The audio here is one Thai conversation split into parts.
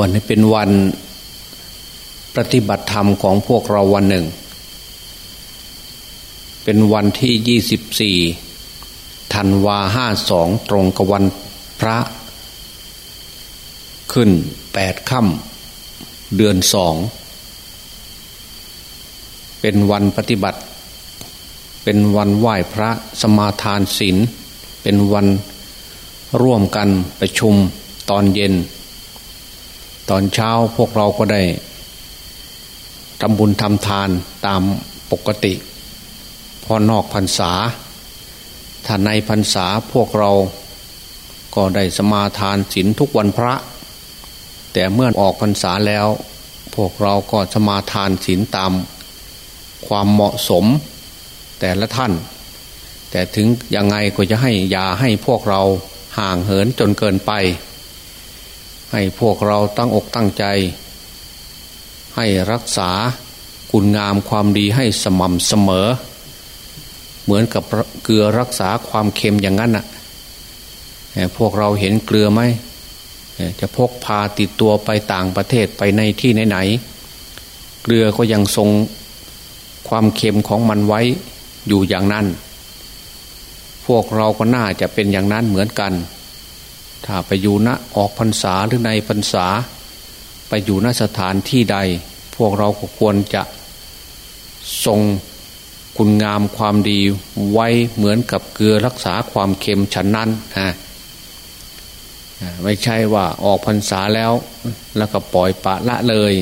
วันนี้เป็นวันปฏิบัติธรรมของพวกเราวันหนึ่ง เป็นวันที่ยี่สิบสี่ธันวาห้าสองตรงกับวันพระ ขึ้นแปดค่ำเดือนสอง เป็นวันปฏิบัติ เป็นวันไหว้พระสมาทานศีลเป็นวันร่วมกันประชุมตอนเย็น ตอนเช้าพวกเราก็ได้ทำบุญทำทานตามปกติ พอนอกพรรษาถ้าในพรรษาพวกเราก็ได้สมาทานศีลทุกวันพระ แต่เมื่อออกพรรษาแล้ว พวกเราก็สมาทานศีลตามความเหมาะสมแต่ละท่าน แต่ถึงยังไงก็จะให้ยาให้พวกเราห่างเหินจนเกินไป ให้พวกเราตั้งอกตั้งใจ ให้รักษาคุณงามความดีให้สม่ำเสมอ เหมือนกับเกลือรักษาความเค็มอย่างนั้นน่ะพวกเราเห็นเกลือไหมจะพกพาติดตัวไปต่างประเทศไปในที่ไหนๆเกลือก็ยังทรงความเค็มของมันไว้อยู่อย่างนั้น พวกเราก็น่าจะเป็นอย่างนั้นเหมือนกัน ถ้าไปอยู่ณออกพรรษาหรือในพรรษา ไปอยู่ณสถานที่ใด พวกเราก็ควรจะทรงคุณงามความดีไว้เหมือนกับเกลือรักษาความเค็มฉันนั้นฮะไม่ใช่ว่าออกพรรษาแล้วแล้วก็ปล่อยปะละเลย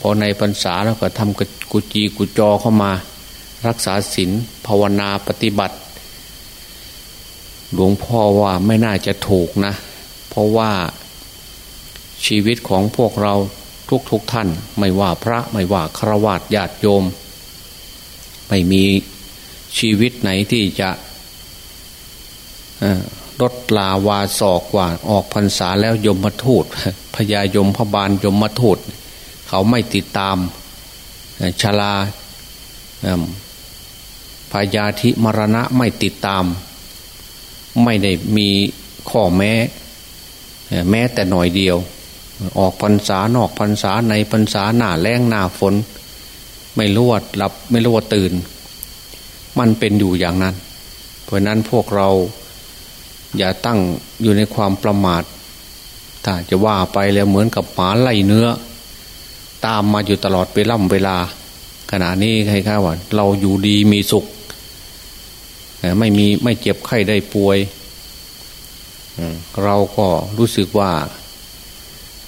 พอในพรรษาแล้วก็ทำกุจีกุจอเข้ามา รักษาศีลภาวนาปฏิบัติ หลวงพ่อว่าไม่น่าจะถูกนะ เพราะว่าชีวิตของพวกเราทุกๆทท่าน ไม่ว่าพระไม่ว่าครวญญาติโยม ไม่มีชีวิตไหนที่จะลดลาวาศอกว่าออกพรรษาแล้วยมมาทูตพญายมพบาลยมมาทูตเขาไม่ติดตามชลาพยาธิมรณะไม่ติดตาม ไม่ได้มีข้อแม้ แม้แต่หน่อยเดียว ออกพรรษานอกพรรษาในพรรษาหน้าแรงหน้าฝน ไม่รู้ว่าหลับไม่รู้ว่าตื่น มันเป็นอยู่อย่างนั้น เพราะนั้นพวกเราอย่าตั้งอยู่ในความประมาท ถ้าจะว่าไปแล้วเหมือนกับหมาไล่เนื้อ ตามมาอยู่ตลอดไปล่ำเวลา ขณะนี้ใครๆว่า เราอยู่ดีมีสุข ไม่มีไม่เจ็บไข้ได้ป่วย เราก็รู้สึกว่า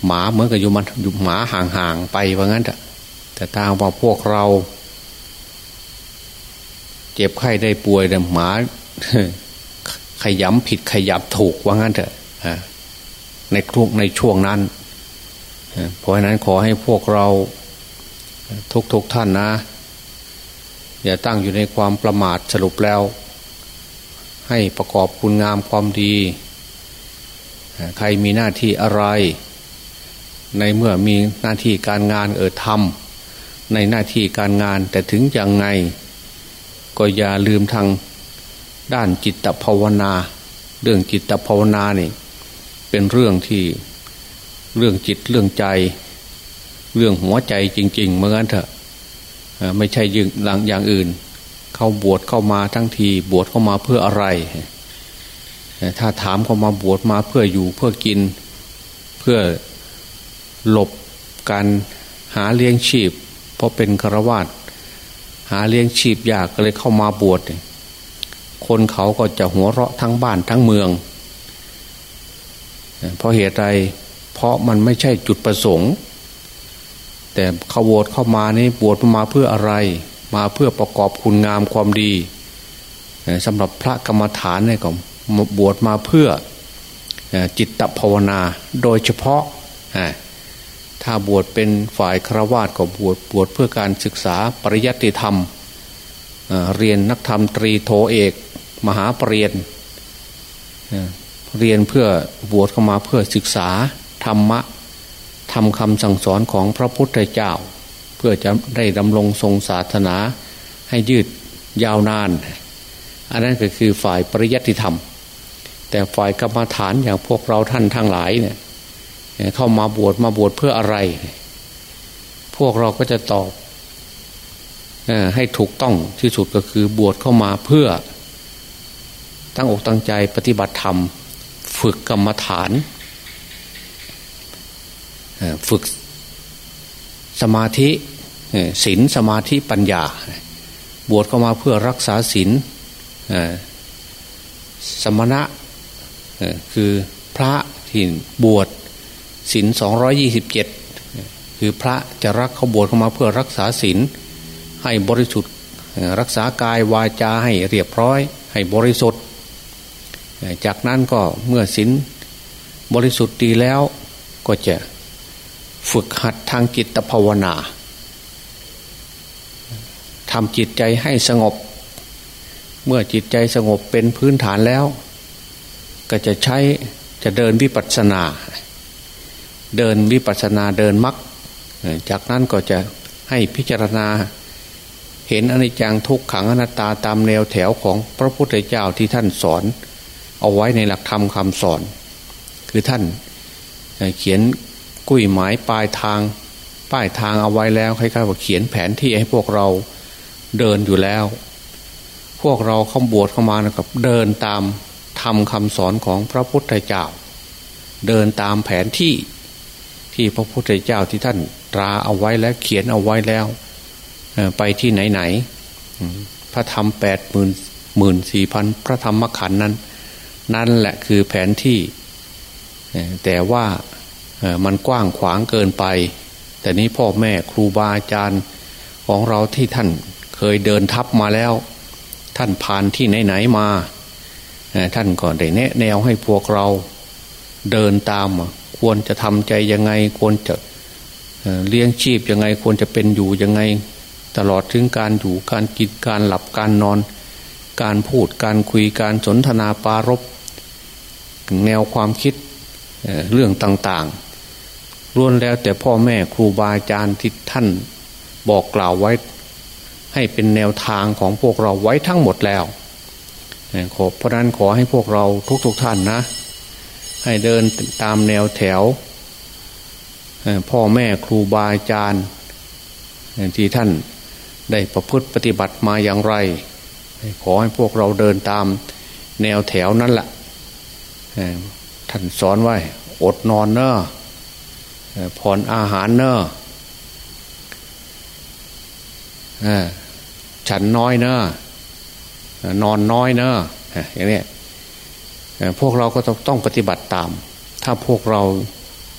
หมาเหมือนกับอยู่มันอยู่หมาห่างๆไปว่างั้นแต่ทางว่าพวกเรา เจ็บไข้ได้ป่วยแต่หมาขยำผิดขยับถูกว่างั้นเถอะในทุกในช่วงนั้นเพราะฉะนั้นขอให้พวกเราทุกๆทท่านนะ อย่าตั้งอยู่ในความประมาทสรุปแล้ว ให้ประกอบคุณงามความดี ใครมีหน้าที่อะไร ในเมื่อมีหน้าที่การงานเออทำในหน้าที่การงานแต่ถึงอย่างไง ก็อย่าลืมทางด้านจิตภาวนา เรื่องจิตภาวนานี่เป็นเรื่องที่เรื่องจิตเรื่องใจ เรื่องหัวใจจริง ๆเมื่อนั้นเถอะไม่ใช่ยึงหลังอย่างอื่น เข้าบวชเข้ามาทั้งทีบวชเข้ามาเพื่ออะไร ถ้าถามเขามาบวชมาเพื่ออยู่เพื่อกินเพื่อหลบการหาเลี้ยงชีพ เพราะเป็นฆราวาสหาเลี้ยงชีพยากก็เลยเข้ามาบวชคนเขาก็จะหัวเราะทั้งบ้านทั้งเมือง เพราะเหตุใดเพราะมันไม่ใช่จุดประสงค์ แต่เขาบวชเข้ามานี่บวชมาเพื่ออะไร มาเพื่อประกอบคุณงามความดีสำหรับพระกรรมฐานเนี่ยก็ บวชมาเพื่อจิตตภาวนาโดยเฉพาะถ้าบวชเป็นฝ่ายครวาสก็บวชบวชเพื่อการศึกษาปริยัติธรรมเรียนนักธรรมตรีโทเอก มหาปรริญญาเรียนเพื่อบวชเข้ามาเพื่อศึกษาธรรมะทำคำสั่งสอนของพระพุทธเจ้า เพื่อจะได้ดำรงทรงศาสนาให้ยืดยาวนาน อันนั้นก็คือฝ่ายปริยัติธรรม แต่ฝ่ายกรรมฐานอย่างพวกเราท่านทั้งหลายเนี่ย เข้ามาบวชมาบวชเพื่ออะไร พวกเราก็จะตอบให้ถูกต้องที่สุดก็คือบวชเข้ามาเพื่อ ตั้งอกตั้งใจปฏิบัติธรรม ฝึกกรรมฐาน ฝึกสมาธิศีลสมาธิปัญญา บวชเข้ามาเพื่อรักษาศีลสมณะ คือพระที่บวชศีลสองยี่สิบเจ็ดคือพระจะรักเขาบวชเข้ามาเพื่อรักษาศีลให้บริสุทธิ์รักษากายวาจาให้เรียบร้อย ให้บริสุทธิ์ จากนั้นก็เมื่อศีลบริสุทธิ์ดีแล้วก็จะฝึกหัดทางจิตภาวนาทำจิตใจให้สงบ เมื่อจิตใจสงบเป็นพื้นฐานแล้ว ก็จะใช้จะเดินวิปัสสนา เดินวิปัสสนาเดินมักจากนั้นก็จะให้พิจารณา เห็นอนิจจังทุกขังอนัตตาตามแนวแถวของพระพุทธเจ้าที่ท่านสอน เอาไว้ในหลักธรรมคำสอน คือท่านเขียนกุ้ยหมายปลายทางป้ายทางเอาไว้แล้วคล้ายๆว่าเขียนแผนที่ให้พวกเราเดินอยู่แล้ว พวกเราเข้าบวชเข้ามานะครับเดินตาม ทำคำสอนของพระพุทธเจ้า เดินตามแผนที่ที่พระพุทธเจ้าที่ท่านตราเอาไว้แล้วเขียนเอาไว้แล้ว ไปที่ไหนไหนพระธรรมแปดหมื่นหมื่นสี่พันพระธรรมขันธ์นั้น นั่นแหละคือแผนที่ แต่ว่ามันกว้างขวางเกินไป แต่นี้พ่อแม่ครูบาอาจารย์ของเราที่ท่านเคยเดินทับมาแล้ว ท่านผ่านที่ไหนๆมา ท่านก่อนได้แนะแนวให้พวกเราเดินตาม ควรจะทำใจยังไง ควรจะเลี้ยงชีพยังไง ควรจะเป็นอยู่ยังไง ตลอดถึงการอยู่การกินการหลับการนอน การพูดการคุยการสนทนาปารบแนวความคิดเรื่องต่างๆล้วนแล้วแต่พ่อแม่ครูบาอาจารย์ที่ท่านบอกกล่าวไว้ ให้เป็นแนวทางของพวกเราไว้ทั้งหมดแล้ว ขอเพราะนั้นขอให้พวกเราทุกๆทท่านนะ ให้เดินตามแนวแถว พ่อแม่ครูบาอาจารย์ที่ท่านได้ประพฤติปฏิบัติมาอย่างไร ขอให้พวกเราเดินตามแนวแถวนั้นแหละท่านสอนไว้ อดนอนเนอะผ่อนอาหารเนอะฉันน้อยเนอะ นอนน้อยเนอะอย่างนี้พวกเราก็ต้องปฏิบัติตาม ถ้าพวกเรา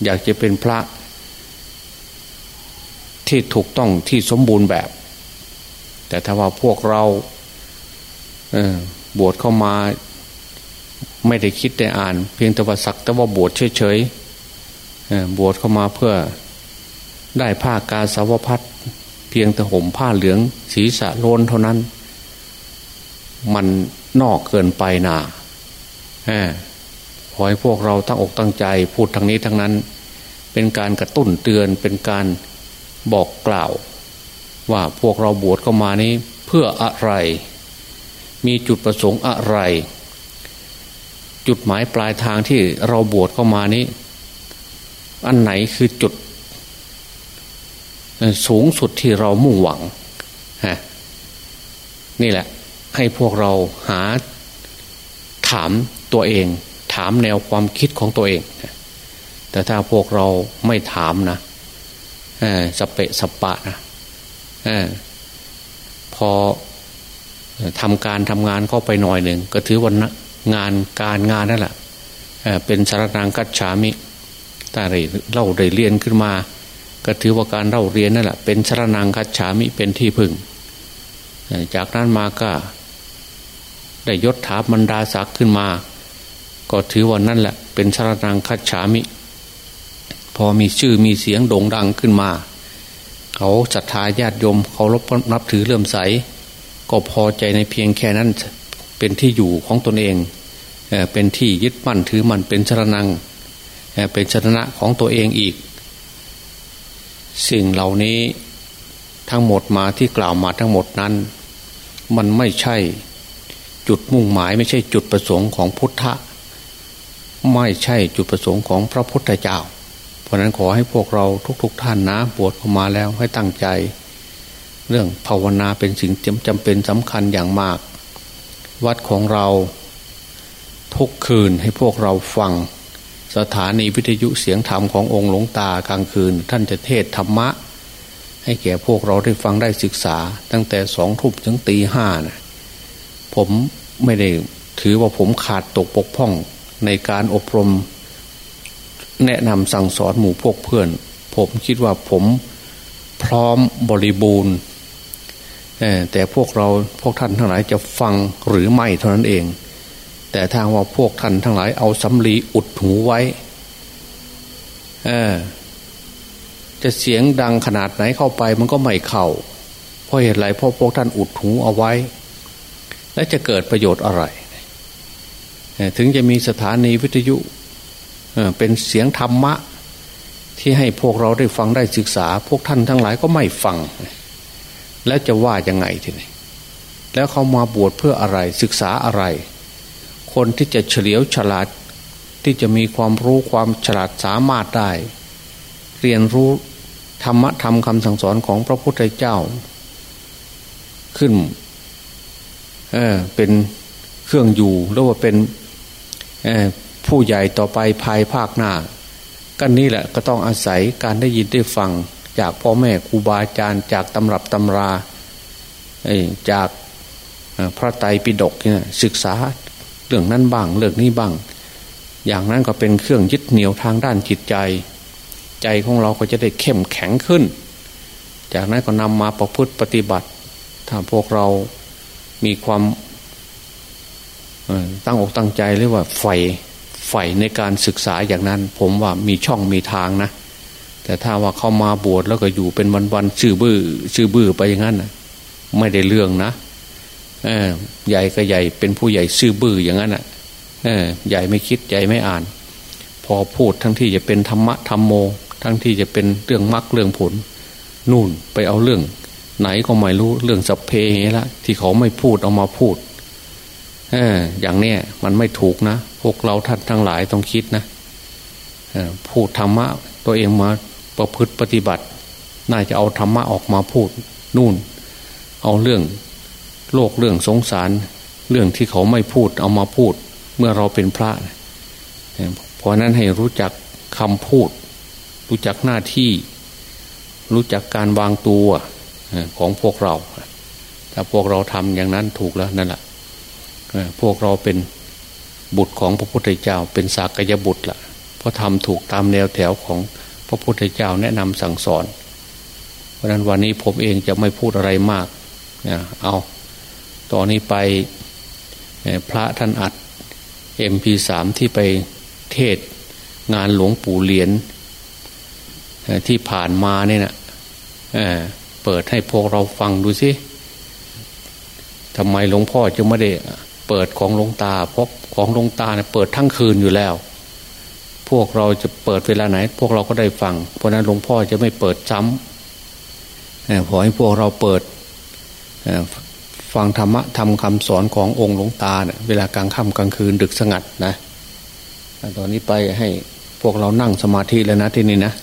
อยากจะเป็นพระที่ถูกต้องที่สมบูรณ์แบบ แต่ถ้าว่าพวกเราบวชเข้ามาไม่ได้คิดได้อ่าน เพียงแต่ว่าสักแต่ว่าบวชเฉยๆบวชเข้ามาเพื่อได้ผ้ากาสาวพัดเพียงแต่ห่มผ้าเหลือง ศีรษะโลนเท่านั้น มันนอกเกินไปนาขอให้พวกเราตั้งอกตั้งใจพูดทางนี้ทั้งนั้น เป็นการกระตุ้นเตือนเป็นการบอกกล่าว ว่าพวกเราบวชเข้ามานี้เพื่ออะไร มีจุดประสงค์อะไร จุดหมายปลายทางที่เราบวชเข้ามานี้ อันไหนคือจุด สูงสุดที่เรามุ่งหวังฮะนี่แหละ ให้พวกเราหาถามตัวเอง ถามแนวความคิดของตัวเอง แต่ถ้าพวกเราไม่ถามนะสเปะสปะนะพอทำการทำงานเข้าไปหน่อยหนึ่งก็ถือว่างานการงานนั่นแหละเป็นสารนางกัจฉามิแต่เราได้เรียนขึ้นมา ก็ถือว่าการเล่าเรียนนั่นแหละเป็นชรนังคัจฉามิเป็นที่พึ่ง จากนั้นมาก็ ได้ยศถาบรรดาศักดิ์ขึ้นมา ก็ถือว่านั่นแหละ เป็นชรนังคัจฉามิ พอมีชื่อมีเสียงโด่งดังขึ้นมา เขาศรัทธาญาติโยมเขารบนับถือเลื่อมใส ก็พอใจในเพียงแค่นั้นเป็นที่อยู่ของตนเอง เป็นที่ยึดมั่นถือมันเป็นชรนัง เป็นชนะของตัวเองอีก สิ่งเหล่านี้ทั้งหมดมาที่กล่าวมาทั้งหมดนั้น มันไม่ใช่ จุดมุ่งหมายไม่ใช่จุดประสงค์ของพุทธะ ไม่ใช่จุดประสงค์ของพระพุทธเจ้า เพราะนั้นขอให้พวกเราทุกๆทท่านนะบวชเข้ามาแล้วให้ตั้งใจ เรื่องภาวนาเป็นสิ่งจำเป็นสำคัญอย่างมาก วัดของเราทุกคืนให้พวกเราฟัง สถานีวิทยุเสียงธรรมขององค์หลวงตากลางคืน ท่านจะเทศธรรมะ ให้แก่พวกเราได้ฟังได้ศึกษา ตั้งแต่สองทุ่มถึงตีห้านะ ผมไม่ได้ถือว่าผมขาดตกปกพ่องในการอบรม แนะนำสั่งสอนหมู่พวกเพื่อน ผมคิดว่าผมพร้อมบริบูรณ์แต่พวกเราพวกท่านทั้งหลายจะฟังหรือไม่เท่านั้นเอง แต่ทางว่าพวกท่านทั้งหลายเอาสำลีอุดหูไว้จะเสียงดังขนาดไหนเข้าไปมันก็ไม่เข้าเพราะเหตุไรเพราะพวกท่านอุดหูเอาไว้ และจะเกิดประโยชน์อะไร ถึงจะมีสถานีวิทยุเป็นเสียงธรรมะ ที่ให้พวกเราได้ฟังได้ศึกษา พวกท่านทั้งหลายก็ไม่ฟัง แล้วจะว่ายังไงทีนี้แล้วเขามาบวชเพื่ออะไรศึกษาอะไร คนที่จะเฉลียวฉลาดที่จะมีความรู้ความฉลาดสามารถได้ เรียนรู้ธรรมะธรรมคำสั่งสอนของพระพุทธเจ้า ขึ้น เออเป็นเครื่องอยู่หรือว่าเป็นผู้ใหญ่ต่อไปภายภาคหน้าก็นี่แหละก็ต้องอาศัยการได้ยินได้ฟัง จากพ่อแม่ครูบาอาจารย์จากตำรับตำราจากพระไตรปิฎกเนี่ยศึกษาเรื่องนั้นบ้างเรื่องนี้บ้าง อย่างนั้นก็เป็นเครื่องยึดเหนี่ยวทางด้านจิตใจ ใจของเราก็จะได้เข้มแข็งขึ้น จากนั้นก็นำมาประพฤติปฏิบัติ ถ้าพวกเรา มีความตั้งอกตั้งใจเรียกว่าไฟใฝ่ในการศึกษาอย่างนั้น ผมว่ามีช่องมีทางนะ แต่ถ้าว่าเข้ามาบวชแล้วก็อยู่เป็นวันๆชื่อบื้อชื่อบื้อไปอย่างนั้นนะไม่ได้เรื่องนะใหญ่ก็ใหญ่เป็นผู้ใหญ่ซื่อบื้ออย่างนั้นอะใหญ่ไม่คิดใหญ่ไม่อ่าน พอพูดทั้งที่จะเป็นธรรมะธรรมโม ทั้งที่จะเป็นเรื่องมรรคเรื่องผล นู่นไปเอาเรื่อง ไหนก็ไม่รู้เรื่องสัพเพเหละที่เขาไม่พูดเอามาพูดเอออย่างเนี้ยมันไม่ถูกนะ พวกเราท่านทั้งหลายต้องคิดนะพูดธรรมะ ตัวเองมาประพฤติปฏิบัติ น่าจะเอาธรรมะออกมาพูดนู่น เอาเรื่องโลกเรื่องสงสาร เรื่องที่เขาไม่พูดเอามาพูด เมื่อเราเป็นพระเพราะนั้นให้รู้จักคำพูด รู้จักหน้าที่ รู้จักการวางตัว ของพวกเรา ถ้าพวกเราทำอย่างนั้นถูกแล้วนั่นแหละพวกเราเป็นบุตรของพระพุทธเจ้า เป็นสากยบุตรละ่ะเพราะทำถูกตามแนวแถวของพระพุทธเจ้าแนะนำสั่งสอน เพราะนั้นวันนี้ผมเองจะไม่พูดอะไรมากเอาตอนนี้ไปพระท่านอัดเอ็มพีสามที่ไปเทศงานหลวงปู่เหรียญที่ผ่านมาเนี่ยนะ ปิดให้พวกเราฟังดูสิทำไมหลวงพ่อจะไม่ได้เปิดของหลวงตาเพราะของหลวงตาเนี่ยเปิดทั้งคืนอยู่แล้ว พวกเราจะเปิดเวลาไหน พวกเราก็ได้ฟัง เพราะนั้นหลวงพ่อจะไม่เปิดซ้ำขอให้พวกเราเปิดฟังธรรมะทำคำสอนขององค์หลวงตาเนี่ยเวลากลางค่ำกลางคืนดึกสงัดนะตอนนี้ไปให้พวกเรานั่งสมาธิแล้วนะที่นี่นะ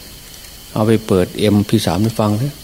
เอาไปเปิดเอ็มพีสามให้ฟังเถอะ